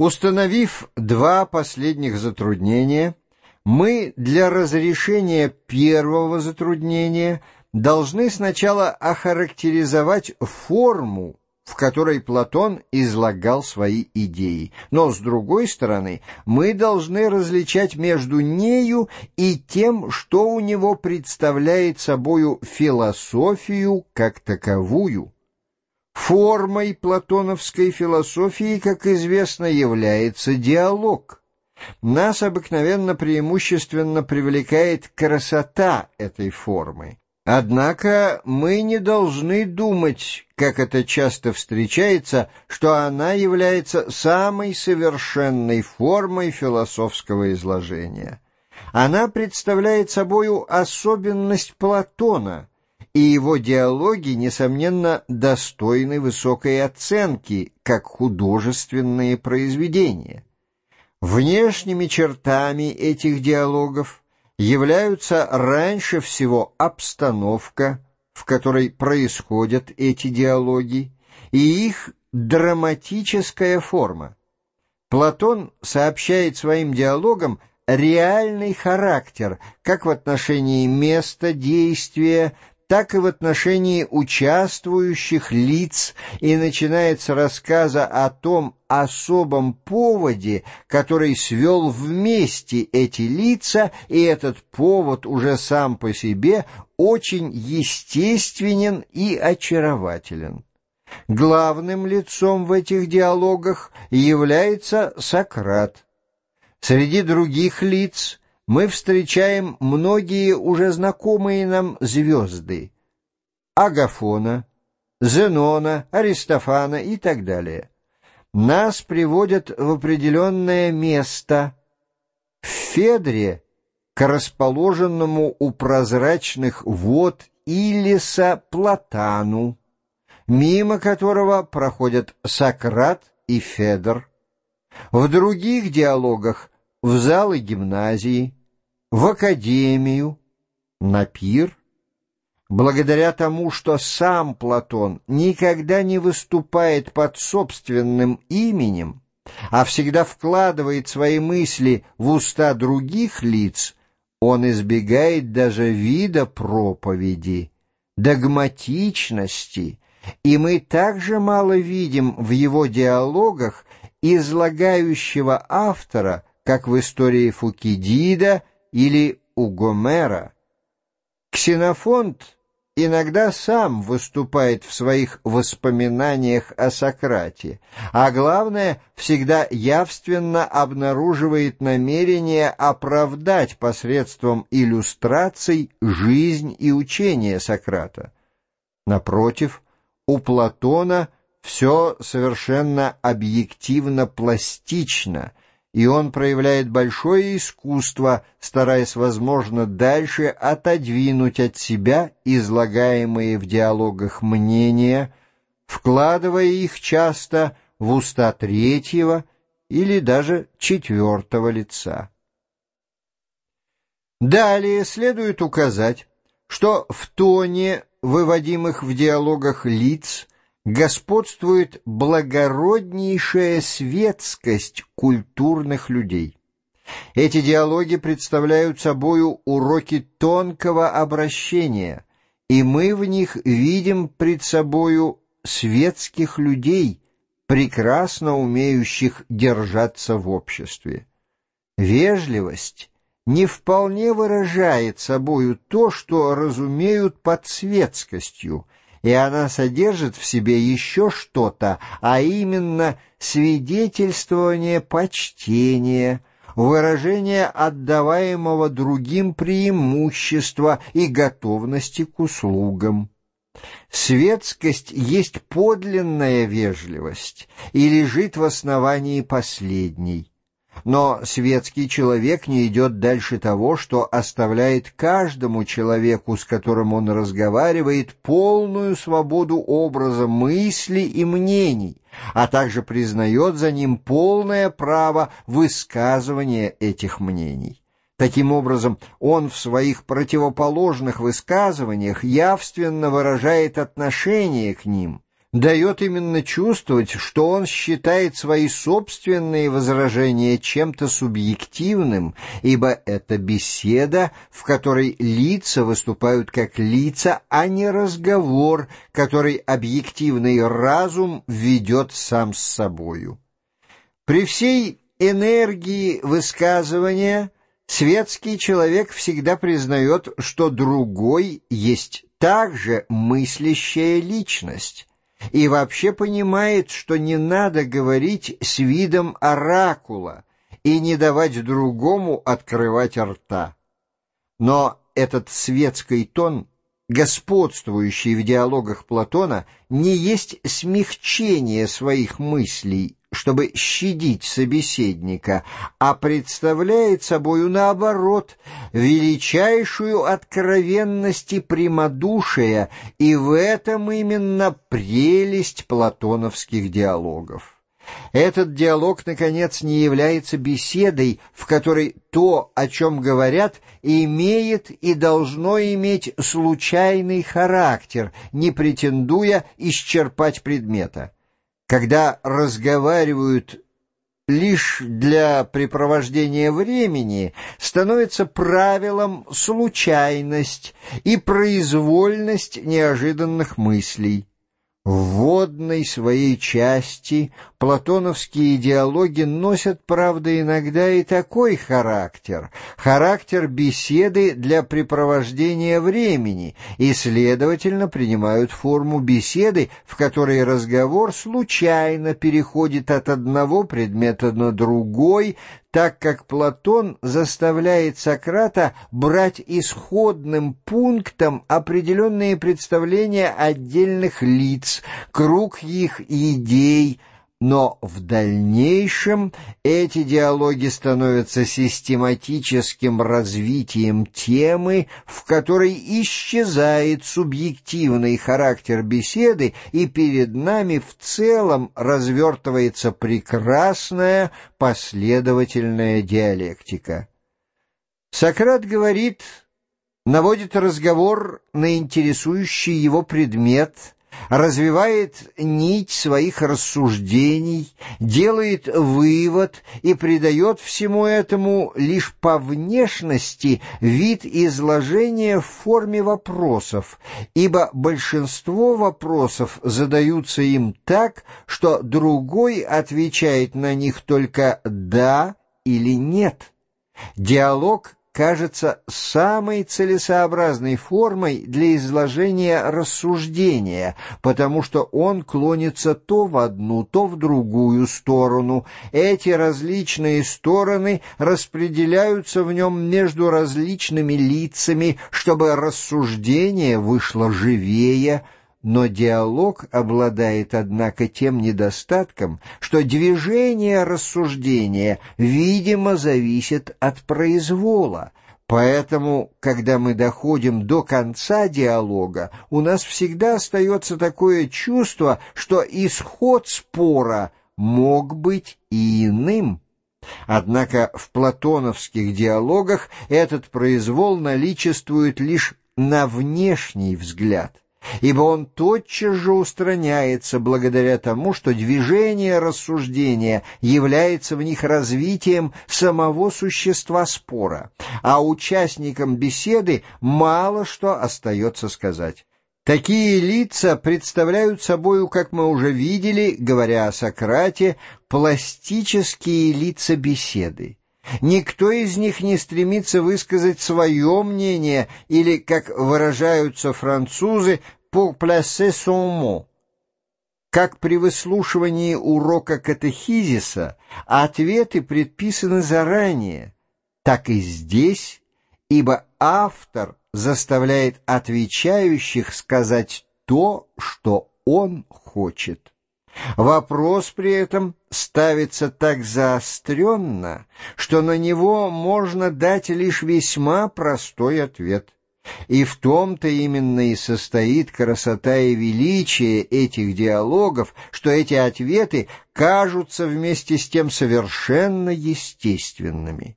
Установив два последних затруднения, мы для разрешения первого затруднения должны сначала охарактеризовать форму, в которой Платон излагал свои идеи. Но, с другой стороны, мы должны различать между нею и тем, что у него представляет собою философию как таковую. Формой платоновской философии, как известно, является диалог. Нас обыкновенно преимущественно привлекает красота этой формы. Однако мы не должны думать, как это часто встречается, что она является самой совершенной формой философского изложения. Она представляет собою особенность Платона – и его диалоги, несомненно, достойны высокой оценки, как художественные произведения. Внешними чертами этих диалогов являются раньше всего обстановка, в которой происходят эти диалоги, и их драматическая форма. Платон сообщает своим диалогам реальный характер как в отношении места действия, так и в отношении участвующих лиц, и начинается рассказа о том особом поводе, который свел вместе эти лица, и этот повод уже сам по себе очень естественен и очарователен. Главным лицом в этих диалогах является Сократ. Среди других лиц мы встречаем многие уже знакомые нам звезды — Агафона, Зенона, Аристофана и так далее. Нас приводят в определенное место в Федре, к расположенному у прозрачных вод Илиса Платану, мимо которого проходят Сократ и Федор. В других диалогах в залы гимназии, в академию, на пир. Благодаря тому, что сам Платон никогда не выступает под собственным именем, а всегда вкладывает свои мысли в уста других лиц, он избегает даже вида проповеди, догматичности, и мы также мало видим в его диалогах излагающего автора, как в истории Фукидида или у Гомера. Ксенофонт иногда сам выступает в своих воспоминаниях о Сократе, а главное, всегда явственно обнаруживает намерение оправдать посредством иллюстраций жизнь и учение Сократа. Напротив, у Платона все совершенно объективно-пластично – и он проявляет большое искусство, стараясь, возможно, дальше отодвинуть от себя излагаемые в диалогах мнения, вкладывая их часто в уста третьего или даже четвертого лица. Далее следует указать, что в тоне выводимых в диалогах лиц господствует благороднейшая светскость культурных людей. Эти диалоги представляют собою уроки тонкого обращения, и мы в них видим пред собою светских людей, прекрасно умеющих держаться в обществе. Вежливость не вполне выражает собою то, что разумеют под светскостью — и она содержит в себе еще что-то, а именно свидетельствование почтения, выражение отдаваемого другим преимущества и готовности к услугам. Светскость есть подлинная вежливость и лежит в основании последней. Но светский человек не идет дальше того, что оставляет каждому человеку, с которым он разговаривает, полную свободу образа мысли и мнений, а также признает за ним полное право высказывания этих мнений. Таким образом, он в своих противоположных высказываниях явственно выражает отношение к ним – дает именно чувствовать, что он считает свои собственные возражения чем-то субъективным, ибо это беседа, в которой лица выступают как лица, а не разговор, который объективный разум ведет сам с собою. При всей энергии высказывания светский человек всегда признает, что другой есть также мыслящая личность, и вообще понимает, что не надо говорить с видом оракула и не давать другому открывать рта. Но этот светский тон, господствующий в диалогах Платона, не есть смягчение своих мыслей чтобы щадить собеседника, а представляет собою, наоборот, величайшую откровенность и прямодушие, и в этом именно прелесть платоновских диалогов. Этот диалог, наконец, не является беседой, в которой то, о чем говорят, имеет и должно иметь случайный характер, не претендуя исчерпать предмета когда разговаривают лишь для препровождения времени, становится правилом случайность и произвольность неожиданных мыслей. В вводной своей части платоновские диалоги носят, правда, иногда и такой характер, характер беседы для препровождения времени, и, следовательно, принимают форму беседы, в которой разговор случайно переходит от одного предмета на другой, так как Платон заставляет Сократа брать исходным пунктом определенные представления отдельных лиц, круг их идей, но в дальнейшем эти диалоги становятся систематическим развитием темы, в которой исчезает субъективный характер беседы, и перед нами в целом развертывается прекрасная последовательная диалектика. Сократ говорит, наводит разговор на интересующий его предмет – развивает нить своих рассуждений, делает вывод и придает всему этому лишь по внешности вид изложения в форме вопросов, ибо большинство вопросов задаются им так, что другой отвечает на них только «да» или «нет». Диалог кажется самой целесообразной формой для изложения рассуждения, потому что он клонится то в одну, то в другую сторону. Эти различные стороны распределяются в нем между различными лицами, чтобы рассуждение вышло живее, но диалог обладает, однако, тем недостатком, что движение рассуждения, видимо, зависит от произвола, Поэтому, когда мы доходим до конца диалога, у нас всегда остается такое чувство, что исход спора мог быть и иным. Однако в платоновских диалогах этот произвол наличествует лишь на внешний взгляд ибо он тотчас же устраняется благодаря тому, что движение рассуждения является в них развитием самого существа спора, а участникам беседы мало что остается сказать. Такие лица представляют собою, как мы уже видели, говоря о Сократе, пластические лица беседы. Никто из них не стремится высказать свое мнение или, как выражаются французы, «pour placer son mot». Как при выслушивании урока катехизиса ответы предписаны заранее, так и здесь, ибо автор заставляет отвечающих сказать то, что он хочет. Вопрос при этом ставится так заостренно, что на него можно дать лишь весьма простой ответ. И в том-то именно и состоит красота и величие этих диалогов, что эти ответы кажутся вместе с тем совершенно естественными.